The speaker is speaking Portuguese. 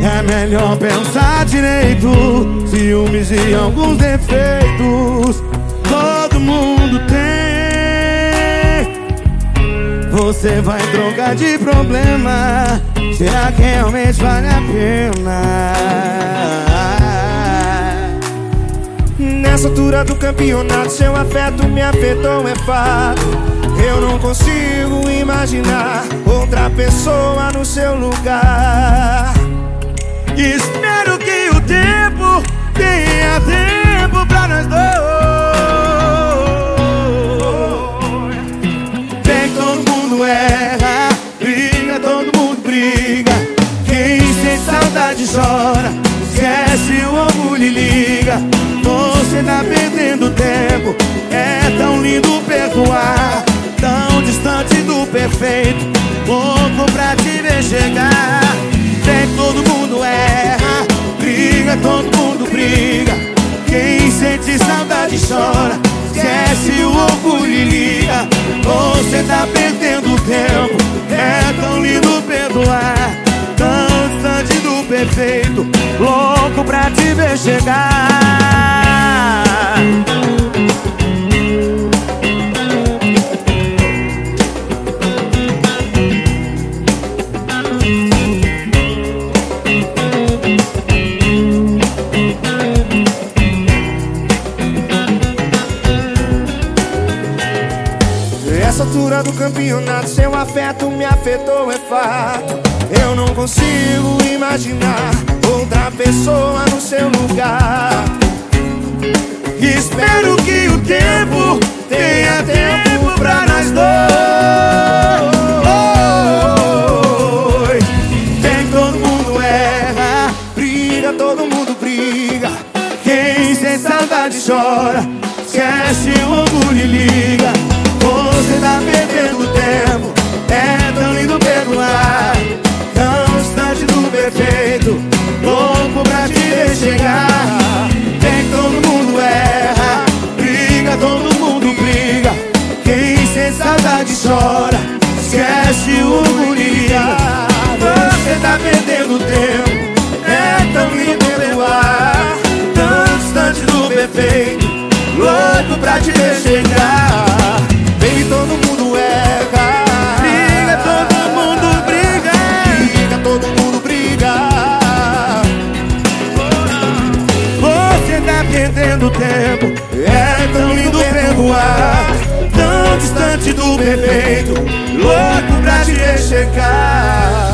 É melhor pensar direito Ciúmes e alguns defeitos Todo mundo tem Você vai trocar de problema Será que realmente vale a pena? Nessa altura do campeonato Seu afeto me afetou, é fato Eu não consigo imaginar Outra pessoa no seu lugar Espero que o tempo tenha tempo pra nós dois. Bem, todo mundo erra, briga, todo mundo briga. Quem sente saudade chora, esquece o orgulho e liga. Você tá perdendo tempo, é tão lindo perdoar, tão distante do perfeito. Louco pra te ver chegar. Bem, todo mundo erra, briga, todo mundo briga. Quem sente saudade chora, esquece o orgulho e liga. Você tá perdendo tempo, é tão lindo perdoar, tão distante do perfeito, louco pra te ver chegar. Nessa altura do campeonato Seu afeto me afetou, é fato. Eu não consigo imaginar Outra pessoa no seu lugar todo mundo briga quem sem saudade chora, esquece o orgulho e liga. Você tá perdendo tempo, é tão lindo perdoar, tão distante do perfeito, louco pra te ver chegar. Tem todo mundo erra, briga, todo mundo briga. Quem sem saudade chora, esquece o do perfeito, louco pra te chegar. Baby, todo mundo erra Briga, todo mundo briga. Briga, todo mundo briga Você tá perdendo tempo, é tão lindo perdoar, tão distante do perfeito, louco pra te chegar.